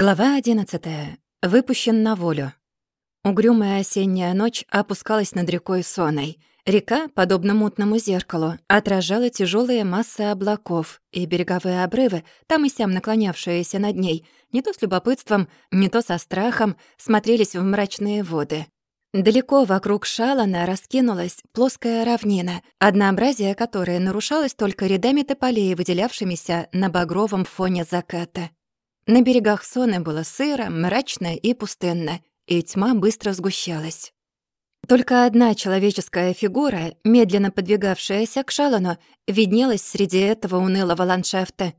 Глава одиннадцатая. Выпущен на волю. Угрюмая осенняя ночь опускалась над рекой Соной. Река, подобно мутному зеркалу, отражала тяжелые массы облаков, и береговые обрывы, там и сям наклонявшиеся над ней, не то с любопытством, не то со страхом, смотрелись в мрачные воды. Далеко вокруг Шалана раскинулась плоская равнина, однообразие которой нарушалось только рядами тополей, выделявшимися на багровом фоне заката. На берегах Соны было сыро, мрачно и пустынно, и тьма быстро сгущалась. Только одна человеческая фигура, медленно подвигавшаяся к Шалану, виднелась среди этого унылого ландшафта.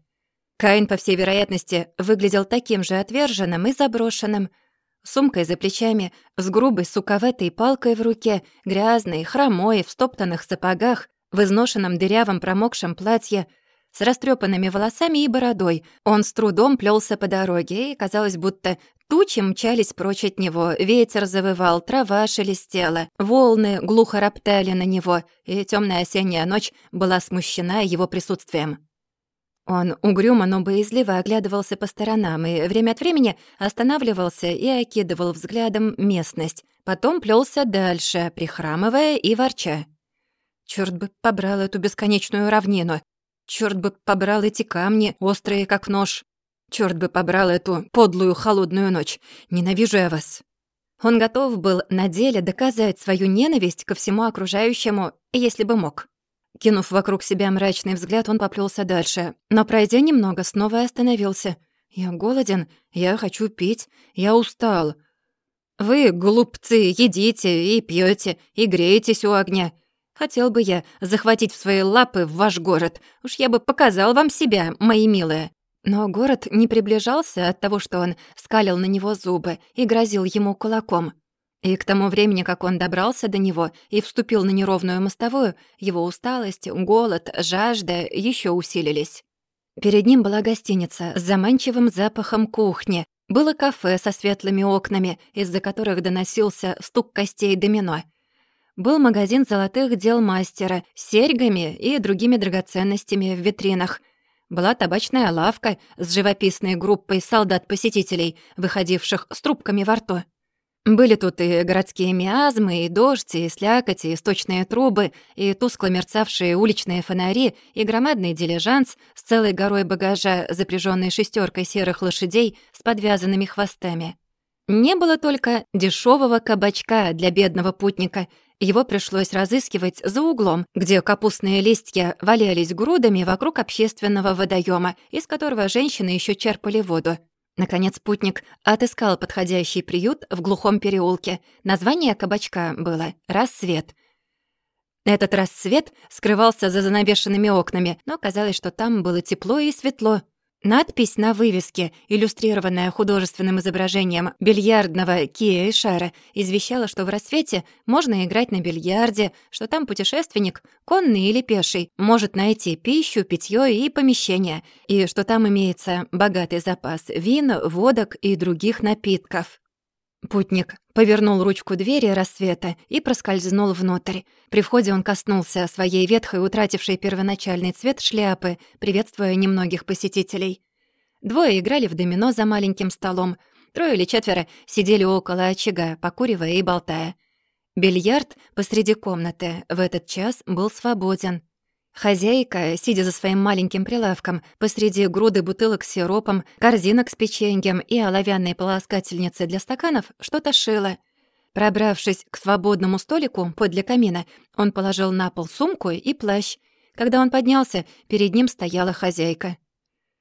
Каин, по всей вероятности, выглядел таким же отверженным и заброшенным. Сумкой за плечами, с грубой суковатой палкой в руке, грязный, хромой, в стоптанных сапогах, в изношенном дырявом промокшем платье — с растрепанными волосами и бородой. Он с трудом плелся по дороге, и казалось, будто тучи мчались прочь от него, ветер завывал, трава шелестела, волны глухо роптали на него, и темная осенняя ночь была смущена его присутствием. Он угрюмо, но боязливо оглядывался по сторонам и время от времени останавливался и окидывал взглядом местность, потом плелся дальше, прихрамывая и ворча. Черт бы побрал эту бесконечную равнину. Черт бы побрал эти камни, острые как нож. Черт бы побрал эту подлую холодную ночь. Ненавижу я вас. Он готов был на деле доказать свою ненависть ко всему окружающему, если бы мог. Кинув вокруг себя мрачный взгляд, он поплелся дальше, но, пройдя немного, снова остановился. «Я голоден, я хочу пить, я устал». «Вы, глупцы, едите и пьете и греетесь у огня. Хотел бы я захватить в свои лапы ваш город. Уж я бы показал вам себя, мои милые». Но город не приближался от того, что он скалил на него зубы и грозил ему кулаком. И к тому времени, как он добрался до него и вступил на неровную мостовую, его усталость, голод, жажда еще усилились. Перед ним была гостиница с заманчивым запахом кухни, было кафе со светлыми окнами, из-за которых доносился стук костей домино — был магазин золотых дел мастера с серьгами и другими драгоценностями в витринах. Была табачная лавка с живописной группой солдат-посетителей, выходивших с трубками во рту. Были тут и городские миазмы, и дождь, и слякоть, и сточные трубы, и тускло мерцавшие уличные фонари, и громадный дилижанс с целой горой багажа, запряженный шестеркой серых лошадей с подвязанными хвостами. Не было только дешевого кабачка для бедного путника — его пришлось разыскивать за углом, где капустные листья валялись грудами вокруг общественного водоема, из которого женщины еще черпали воду. Наконец путник отыскал подходящий приют в глухом переулке. Название кабачка было «Рассвет». Этот рассвет скрывался за занавешенными окнами, но казалось, что там было тепло и светло. Надпись на вывеске, иллюстрированная художественным изображением бильярдного кия и шара, извещала, что в рассвете можно играть на бильярде, что там путешественник, конный или пеший, может найти пищу, питье и помещение, и что там имеется богатый запас вин, водок и других напитков. Путник повернул ручку двери рассвета и проскользнул внутрь. При входе он коснулся своей ветхой, утратившей первоначальный цвет шляпы, приветствуя немногих посетителей. Двое играли в домино за маленьким столом, трое или четверо сидели около очага, покуривая и болтая. Бильярд посреди комнаты в этот час был свободен. Хозяйка, сидя за своим маленьким прилавком, посреди груды бутылок с сиропом, корзинок с печеньем и оловянной полоскательницы для стаканов, что-то шила. Пробравшись к свободному столику подле камина, он положил на пол сумку и плащ. Когда он поднялся, перед ним стояла хозяйка.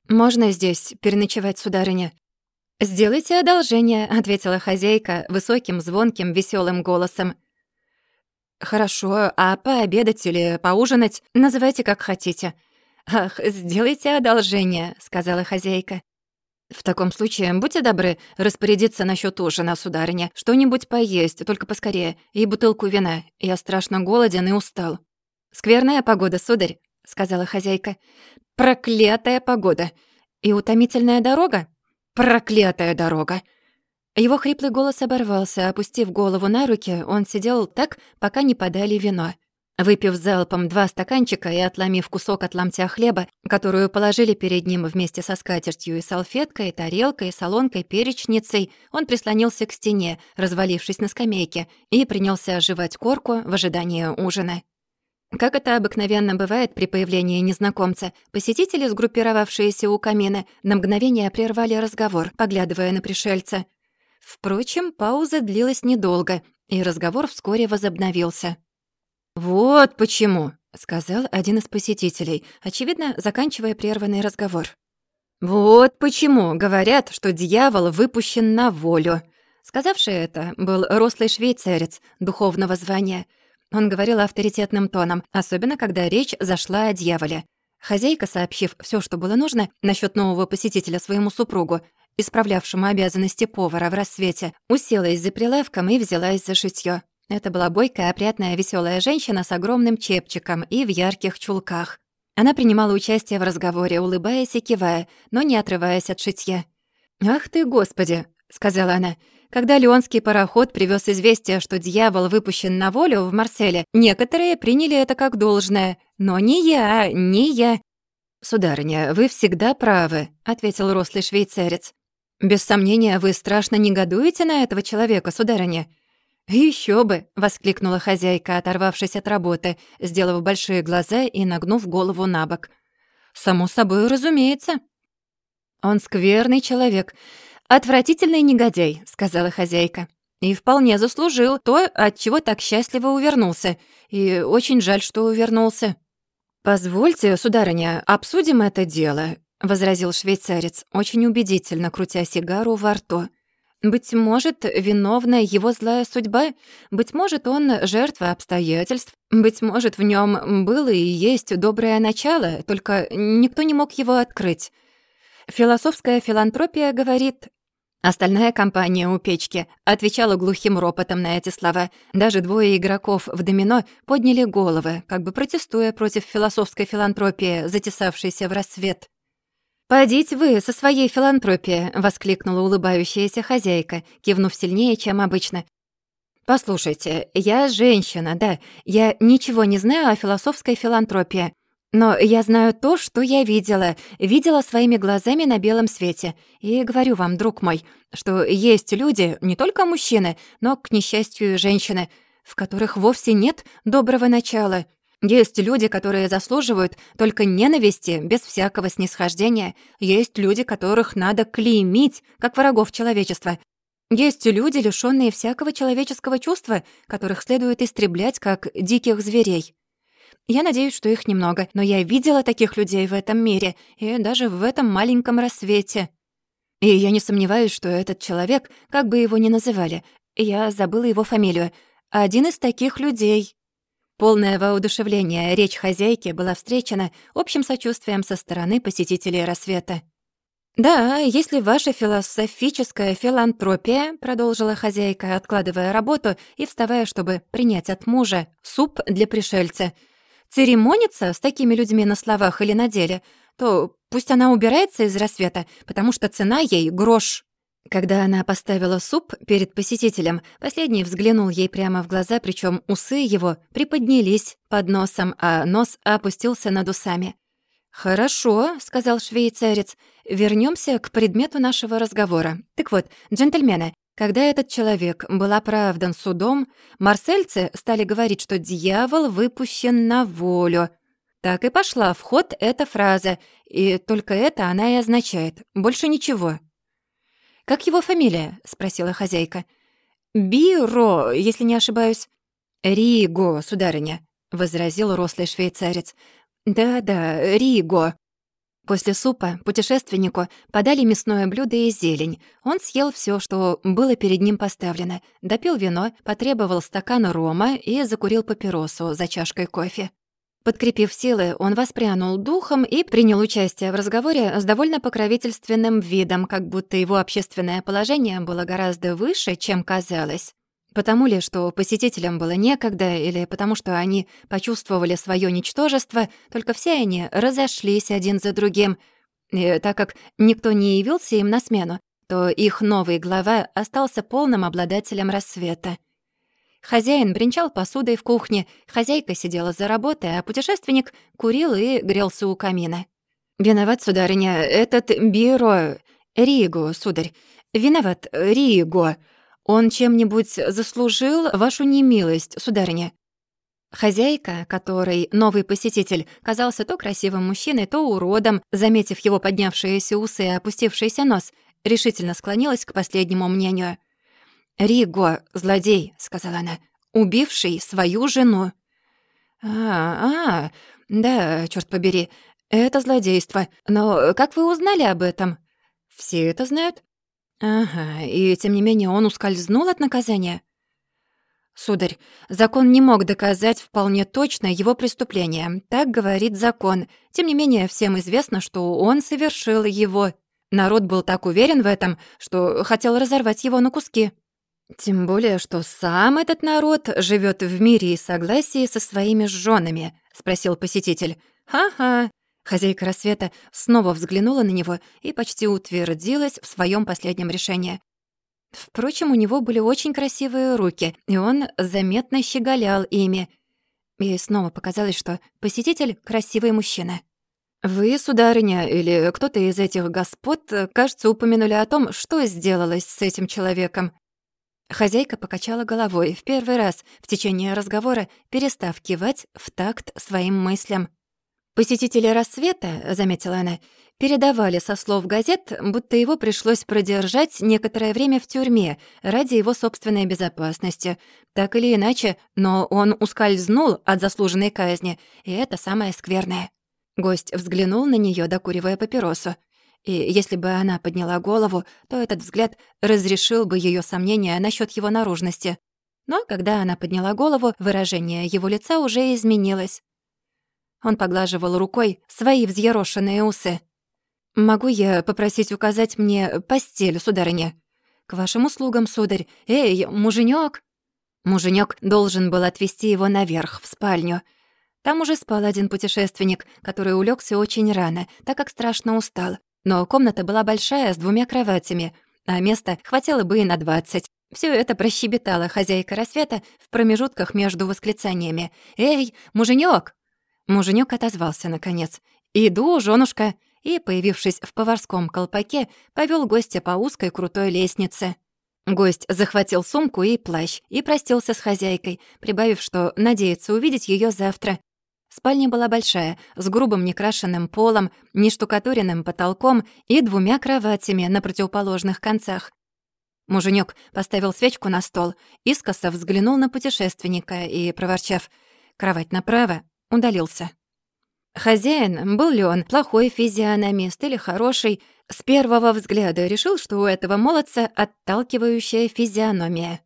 «Можно здесь переночевать, сударыня?» «Сделайте одолжение», — ответила хозяйка высоким, звонким, веселым голосом. «Хорошо, а пообедать или поужинать называйте как хотите». «Ах, сделайте одолжение», — сказала хозяйка. «В таком случае, будьте добры распорядиться насчет ужина, сударыня. Что-нибудь поесть, только поскорее, и бутылку вина. Я страшно голоден и устал». «Скверная погода, сударь», — сказала хозяйка. «Проклятая погода! И утомительная дорога?» «Проклятая дорога!» Его хриплый голос оборвался, опустив голову на руки, он сидел так, пока не подали вино. Выпив залпом два стаканчика и отломив кусок от ломтя хлеба, которую положили перед ним вместе со скатертью и салфеткой, тарелкой, солонкой, перечницей, он прислонился к стене, развалившись на скамейке, и принялся оживать корку в ожидании ужина. Как это обыкновенно бывает при появлении незнакомца, посетители, сгруппировавшиеся у камина, на мгновение прервали разговор, поглядывая на пришельца. Впрочем, пауза длилась недолго, и разговор вскоре возобновился. «Вот почему», — сказал один из посетителей, очевидно, заканчивая прерванный разговор. «Вот почему говорят, что дьявол выпущен на волю». Сказавший это был рослый швейцарец духовного звания. Он говорил авторитетным тоном, особенно когда речь зашла о дьяволе. Хозяйка, сообщив все, что было нужно насчет нового посетителя своему супругу, исправлявшему обязанности повара в рассвете, уселась за прилавком и взялась за шитьё. Это была бойкая, опрятная, веселая женщина с огромным чепчиком и в ярких чулках. Она принимала участие в разговоре, улыбаясь и кивая, но не отрываясь от шитья. «Ах ты, Господи!» — сказала она. Когда Леонский пароход привез известие, что дьявол выпущен на волю в Марселе, некоторые приняли это как должное. Но не я, не я. «Сударыня, вы всегда правы», — ответил рослый швейцарец. «Без сомнения, вы страшно негодуете на этого человека, сударыня. Еще бы!» — воскликнула хозяйка, оторвавшись от работы, сделав большие глаза и нагнув голову на бок. «Само собой, разумеется». «Он скверный человек, отвратительный негодяй», — сказала хозяйка. «И вполне заслужил то, от чего так счастливо увернулся. И очень жаль, что увернулся». «Позвольте, сударыня, обсудим это дело», — возразил швейцарец, очень убедительно крутя сигару во рту. Быть может, виновна его злая судьба, быть может, он жертва обстоятельств, быть может, в нем было и есть доброе начало, только никто не мог его открыть. Философская филантропия говорит... Остальная компания у печки отвечала глухим ропотом на эти слова. Даже двое игроков в домино подняли головы, как бы протестуя против философской филантропии, затесавшейся в рассвет. «Подите вы со своей филантропией!» — воскликнула улыбающаяся хозяйка, кивнув сильнее, чем обычно. «Послушайте, я женщина, да, я ничего не знаю о философской филантропии, но я знаю то, что я видела, видела своими глазами на белом свете. И говорю вам, друг мой, что есть люди, не только мужчины, но, к несчастью, женщины, в которых вовсе нет доброго начала». Есть люди, которые заслуживают только ненависти, без всякого снисхождения. Есть люди, которых надо клеймить, как врагов человечества. Есть люди, лишённые всякого человеческого чувства, которых следует истреблять, как диких зверей. Я надеюсь, что их немного, но я видела таких людей в этом мире и даже в этом маленьком рассвете. И я не сомневаюсь, что этот человек, как бы его ни называли, я забыла его фамилию, один из таких людей. Полное воодушевление речь хозяйки была встречена общим сочувствием со стороны посетителей рассвета. «Да, если ваша философическая филантропия», — продолжила хозяйка, откладывая работу и вставая, чтобы принять от мужа суп для пришельца, церемонится с такими людьми на словах или на деле, то пусть она убирается из рассвета, потому что цена ей — грош. Когда она поставила суп перед посетителем, последний взглянул ей прямо в глаза, причем усы его приподнялись под носом, а нос опустился над усами. «Хорошо», — сказал швейцарец, — вернемся к предмету нашего разговора. Так вот, джентльмены, когда этот человек был оправдан судом, марсельцы стали говорить, что дьявол выпущен на волю. Так и пошла в ход эта фраза, и только это она и означает, больше ничего. «Как его фамилия?» — спросила хозяйка. «Биро, если не ошибаюсь». «Риго, сударыня», — возразил рослый швейцарец. «Да-да, Риго». После супа путешественнику подали мясное блюдо и зелень. Он съел все, что было перед ним поставлено, допил вино, потребовал стакана рома и закурил папиросу за чашкой кофе. Подкрепив силы, он воспрянул духом и принял участие в разговоре с довольно покровительственным видом, как будто его общественное положение было гораздо выше, чем казалось. Потому ли, что посетителям было некогда, или потому что они почувствовали свое ничтожество, только все они разошлись один за другим. И так как никто не явился им на смену, то их новый глава остался полным обладателем рассвета. Хозяин бренчал посудой в кухне, хозяйка сидела за работой, а путешественник курил и грелся у камина. «Виноват, сударыня, этот Биро... Риго, сударь. Виноват, Риго. Он чем-нибудь заслужил вашу немилость, сударыня?» Хозяйка, которой новый посетитель казался то красивым мужчиной, то уродом, заметив его поднявшиеся усы и опустившийся нос, решительно склонилась к последнему мнению. «Риго, злодей», — сказала она, — «убивший свою жену». «А, а, да, черт побери, это злодейство. Но как вы узнали об этом?» «Все это знают». «Ага, и тем не менее он ускользнул от наказания?» Сударь, закон не мог доказать вполне точно его преступление. Так говорит закон. Тем не менее, всем известно, что он совершил его. Народ был так уверен в этом, что хотел разорвать его на куски. Тем более, что сам этот народ живет в мире и согласии со своими женами, спросил посетитель. Ха-ха. Хозяйка рассвета снова взглянула на него и почти утвердилась в своем последнем решении. Впрочем, у него были очень красивые руки, и он заметно щеголял ими. И снова показалось, что посетитель — красивый мужчина. «Вы, сударыня, или кто-то из этих господ, кажется, упомянули о том, что сделалось с этим человеком». Хозяйка покачала головой в первый раз в течение разговора, перестав кивать в такт своим мыслям. «Посетители рассвета», — заметила она, передавали со слов газет, будто его пришлось продержать некоторое время в тюрьме ради его собственной безопасности. Так или иначе, но он ускользнул от заслуженной казни, и это самое скверное. Гость взглянул на нее, докуривая папиросу. И если бы она подняла голову, то этот взгляд разрешил бы ее сомнения насчет его наружности. Но когда она подняла голову, выражение его лица уже изменилось. Он поглаживал рукой свои взъерошенные усы. «Могу я попросить указать мне постель, сударыня?» «К вашим услугам, сударь. Эй, муженек!» Муженек должен был отвезти его наверх, в спальню. Там уже спал один путешественник, который улегся очень рано, так как страшно устал. Но комната была большая, с двумя кроватями, а места хватило бы и на двадцать. Все это прощебетала хозяйка рассвета в промежутках между восклицаниями. «Эй, муженек! Муженек отозвался, наконец. «Иду, женушка!» и, появившись в поварском колпаке, повел гостя по узкой крутой лестнице. Гость захватил сумку и плащ и простился с хозяйкой, прибавив, что надеется увидеть ее завтра. Спальня была большая, с грубым некрашенным полом, нештукатуренным потолком и двумя кроватями на противоположных концах. Муженек поставил свечку на стол, искоса взглянул на путешественника и, проворчав «Кровать направо», удалился. Хозяин, был ли он плохой физиономист или хороший, с первого взгляда решил, что у этого молодца отталкивающая физиономия.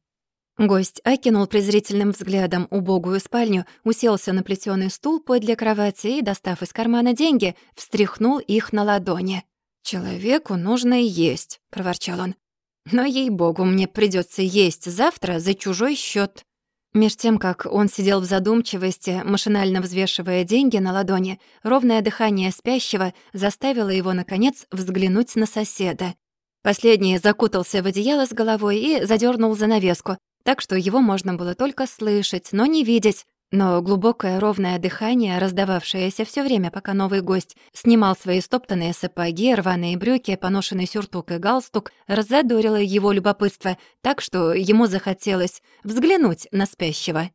Гость окинул презрительным взглядом убогую спальню, уселся на плетёный стул подле кровати и, достав из кармана деньги, встряхнул их на ладони. «Человеку нужно есть», — проворчал он. «Но, ей-богу, мне придётся есть завтра за чужой счёт». Меж тем, как он сидел в задумчивости, машинально взвешивая деньги на ладони, ровное дыхание спящего заставило его, наконец, взглянуть на соседа. Последний закутался в одеяло с головой и задернул занавеску, так что его можно было только слышать, но не видеть. Но глубокое ровное дыхание, раздававшееся все время, пока новый гость снимал свои стоптанные сапоги, рваные брюки, поношенный сюртук и галстук, разодорило его любопытство так, что ему захотелось взглянуть на спящего.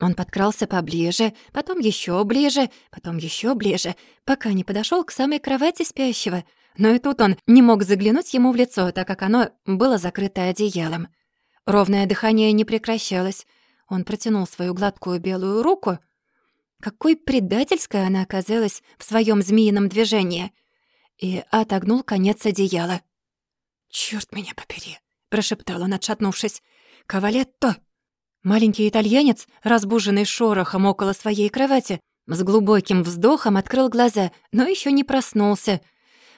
Он подкрался поближе, потом еще ближе, потом еще ближе, пока не подошел к самой кровати спящего. Но и тут он не мог заглянуть ему в лицо, так как оно было закрыто одеялом. Ровное дыхание не прекращалось. Он протянул свою гладкую белую руку. Какой предательской она оказалась в своем змеином движении. И отогнул конец одеяла. «Чёрт меня побери!» — прошептал он, отшатнувшись. «Кавалетто!» Маленький итальянец, разбуженный шорохом около своей кровати, с глубоким вздохом открыл глаза, но еще не проснулся —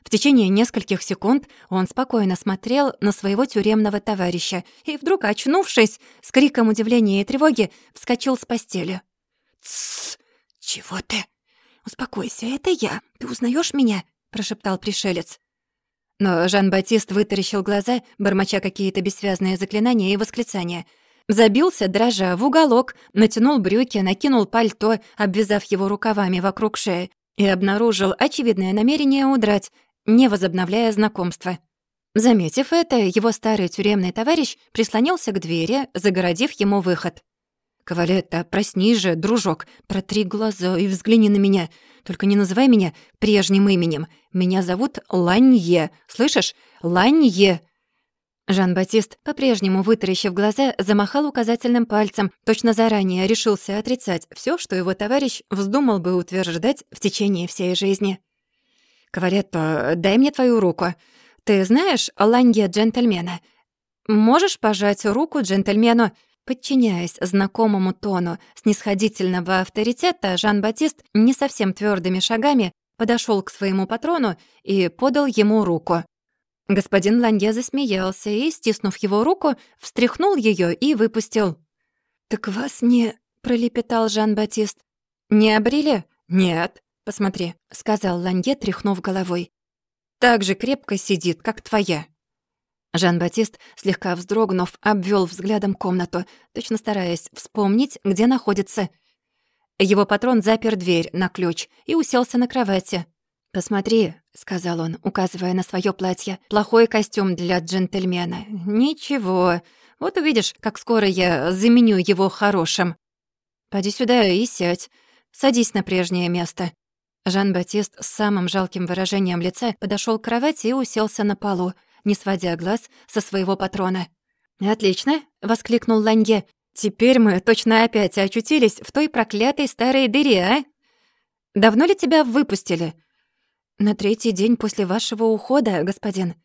в течение нескольких секунд он спокойно смотрел на своего тюремного товарища и вдруг, очнувшись, с криком удивления и тревоги, вскочил с постели. «Тссс! Чего ты? Успокойся, это я. Ты узнаешь меня?» — прошептал пришелец. Но Жан-Батист вытаращил глаза, бормоча какие-то бессвязные заклинания и восклицания. Забился, дрожа, в уголок, натянул брюки, накинул пальто, обвязав его рукавами вокруг шеи, и обнаружил очевидное намерение удрать, не возобновляя знакомство. Заметив это, его старый тюремный товарищ прислонился к двери, загородив ему выход. «Кавалетта, проснись же, дружок, протри глаза и взгляни на меня. Только не называй меня прежним именем. Меня зовут Ланье, слышишь? Ланье!» Жан-Батист, по-прежнему вытаращив глаза, замахал указательным пальцем, точно заранее решился отрицать все, что его товарищ вздумал бы утверждать в течение всей жизни. «Кавалетто, дай мне твою руку. Ты знаешь Ланье джентльмена? Можешь пожать руку джентльмену?» Подчиняясь знакомому тону снисходительного авторитета, Жан-Батист не совсем твердыми шагами подошел к своему патрону и подал ему руку. Господин Ланье засмеялся и, стиснув его руку, встряхнул ее и выпустил. «Так вас не...» — пролепетал Жан-Батист. «Не обрели?» «Нет, посмотри», — сказал Ланье, тряхнув головой. «Так же крепко сидит, как твоя». Жан-Батист, слегка вздрогнув, обвел взглядом комнату, точно стараясь вспомнить, где находится. Его патрон запер дверь на ключ и уселся на кровати. «Посмотри», — сказал он, указывая на свое платье, — «плохой костюм для джентльмена. Ничего. Вот увидишь, как скоро я заменю его хорошим. Поди сюда и сядь. Садись на прежнее место». Жан-Батист с самым жалким выражением лица подошел к кровати и уселся на полу, не сводя глаз со своего патрона. «Отлично!» — воскликнул Ланье. «Теперь мы точно опять очутились в той проклятой старой дыре, а? Давно ли тебя выпустили?» «На третий день после вашего ухода, господин».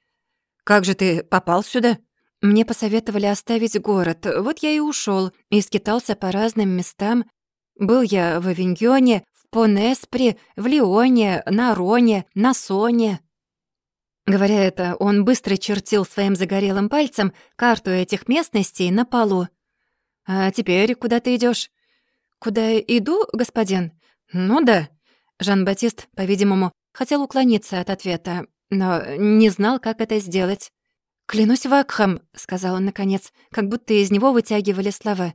«Как же ты попал сюда?» «Мне посоветовали оставить город. Вот я и ушел и скитался по разным местам. Был я в Авиньоне, в Понеспре, в Лионе, на Роне, на Соне». Говоря это, он быстро чертил своим загорелым пальцем карту этих местностей на полу. «А теперь куда ты идешь? «Куда иду, господин?» «Ну да». Жан-Батист, по-видимому, Хотел уклониться от ответа, но не знал, как это сделать. «Клянусь Вакхам», — сказал он наконец, как будто из него вытягивали слова.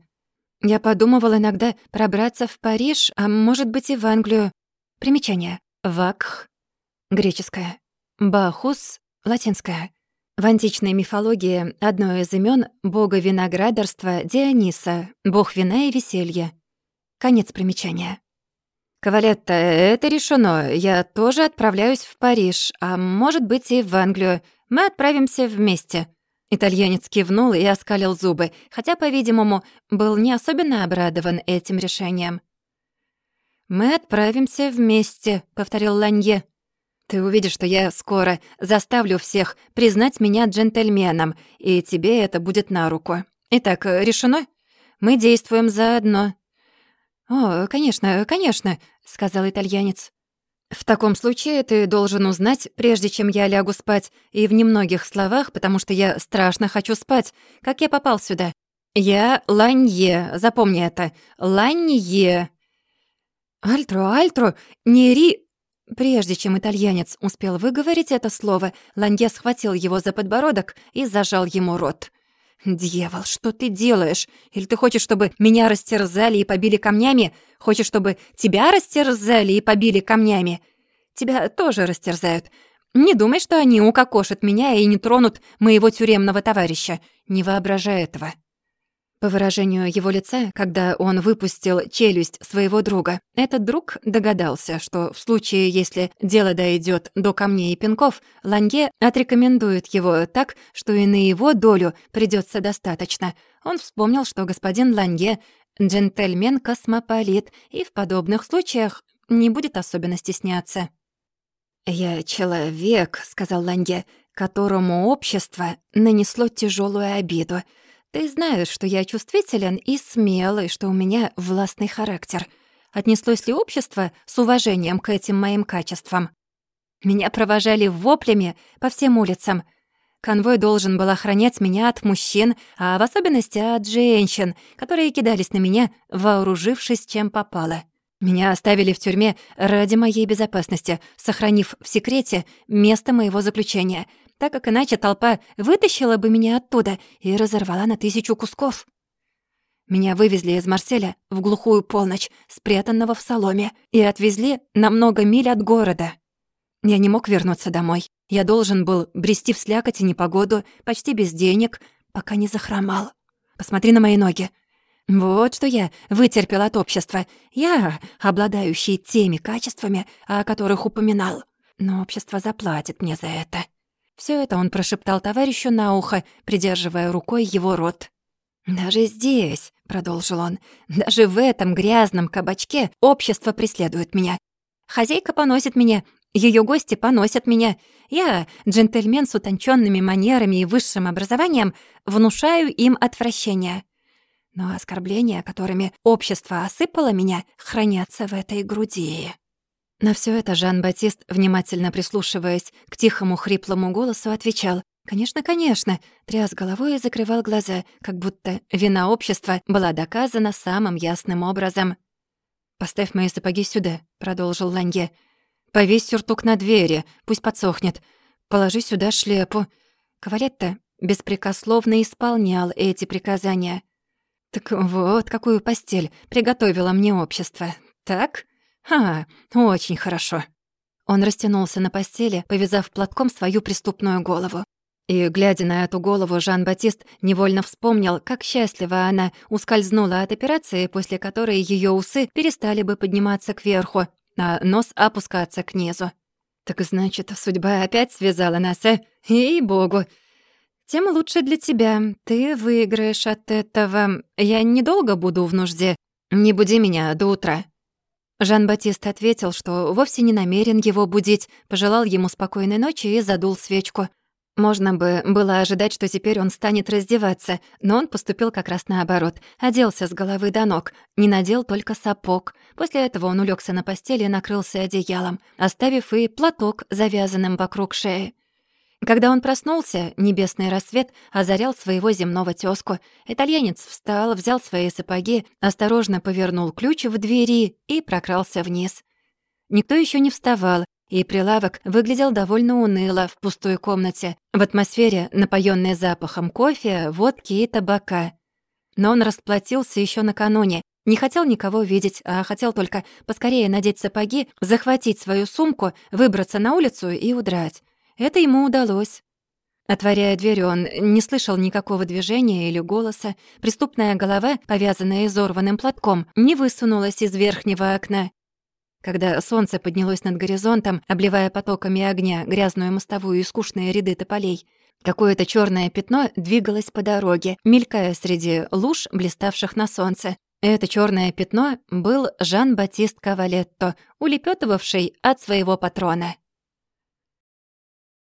«Я подумывал иногда пробраться в Париж, а может быть и в Англию. Примечание. Вакх — греческое. Бахус — латинское. В античной мифологии одно из имен бога виноградарства Диониса, бог вина и веселья. Конец примечания. «Кавалетта, это решено. Я тоже отправляюсь в Париж, а может быть и в Англию. Мы отправимся вместе». Итальянец кивнул и оскалил зубы, хотя, по-видимому, был не особенно обрадован этим решением. «Мы отправимся вместе», — повторил Ланье. «Ты увидишь, что я скоро заставлю всех признать меня джентльменом, и тебе это будет на руку. Итак, решено? Мы действуем заодно». «О, конечно, конечно», — сказал итальянец. «В таком случае ты должен узнать, прежде чем я лягу спать, и в немногих словах, потому что я страшно хочу спать, как я попал сюда. Я Ланье, запомни это, Ланье». «Альтро, альтро, не ри...» Прежде чем итальянец успел выговорить это слово, Ланье схватил его за подбородок и зажал ему рот. «Дьявол, что ты делаешь? Или ты хочешь, чтобы меня растерзали и побили камнями? Хочешь, чтобы тебя растерзали и побили камнями? Тебя тоже растерзают. Не думай, что они укокошат меня и не тронут моего тюремного товарища. Не воображай этого». По выражению его лица, когда он выпустил челюсть своего друга, этот друг догадался, что в случае, если дело дойдет до камней и пинков, Ланье отрекомендует его так, что и на его долю придется достаточно. Он вспомнил, что господин Ланье — джентльмен-космополит, и в подобных случаях не будет особенно стесняться. «Я человек», — сказал Ланье, — «которому общество нанесло тяжелую обиду». Ты знаешь, что я чувствителен и смелый, что у меня властный характер. Отнеслось ли общество с уважением к этим моим качествам? Меня провожали воплями по всем улицам. Конвой должен был охранять меня от мужчин, а в особенности от женщин, которые кидались на меня, вооружившись чем попало. Меня оставили в тюрьме ради моей безопасности, сохранив в секрете место моего заключения — так как иначе толпа вытащила бы меня оттуда и разорвала на тысячу кусков. Меня вывезли из Марселя в глухую полночь, спрятанного в соломе, и отвезли на много миль от города. Я не мог вернуться домой. Я должен был брести в слякоть и непогоду, почти без денег, пока не захромал. Посмотри на мои ноги. Вот что я вытерпел от общества. Я, обладающий теми качествами, о которых упоминал. Но общество заплатит мне за это. Все это он прошептал товарищу на ухо, придерживая рукой его рот. «Даже здесь», — продолжил он, — «даже в этом грязном кабачке общество преследует меня. Хозяйка поносит меня, ее гости поносят меня. Я, джентльмен с утонченными манерами и высшим образованием, внушаю им отвращение. Но оскорбления, которыми общество осыпало меня, хранятся в этой груди». На все это Жан-Батист, внимательно прислушиваясь к тихому хриплому голосу, отвечал «Конечно, конечно», тряс головой и закрывал глаза, как будто вина общества была доказана самым ясным образом. «Поставь мои сапоги сюда», — продолжил Ланге. «Повесь сюртук на двери, пусть подсохнет. Положи сюда шляпу». Кавалетта беспрекословно исполнял эти приказания. «Так вот, какую постель приготовило мне общество. Так? А, очень хорошо». Он растянулся на постели, повязав платком свою преступную голову. И, глядя на эту голову, Жан-Батист невольно вспомнил, как счастливо она ускользнула от операции, после которой ее усы перестали бы подниматься кверху, а нос опускаться к низу. «Так значит, судьба опять связала нас, э? Ей-богу!» «Тем лучше для тебя. Ты выиграешь от этого. Я недолго буду в нужде. Не буди меня до утра». Жан-Батист ответил, что вовсе не намерен его будить, пожелал ему спокойной ночи и задул свечку. Можно бы было ожидать, что теперь он станет раздеваться, но он поступил как раз наоборот. Оделся с головы до ног, не надел только сапог. После этого он улегся на постели и накрылся одеялом, оставив и платок, завязанным вокруг шеи. Когда он проснулся, небесный рассвет озарял своего земного тёзку. Итальянец встал, взял свои сапоги, осторожно повернул ключ в двери и прокрался вниз. Никто еще не вставал, и прилавок выглядел довольно уныло в пустой комнате, в атмосфере, напоенной запахом кофе, водки и табака. Но он расплатился еще накануне, не хотел никого видеть, а хотел только поскорее надеть сапоги, захватить свою сумку, выбраться на улицу и удрать. Это ему удалось. Отворяя дверь, он не слышал никакого движения или голоса. Преступная голова, повязанная изорванным платком, не высунулась из верхнего окна. Когда солнце поднялось над горизонтом, обливая потоками огня грязную мостовую и скучные ряды тополей, какое-то черное пятно двигалось по дороге, мелькая среди луж, блиставших на солнце. Это черное пятно был Жан-Батист Кавалетто, улепетывавший от своего патрона.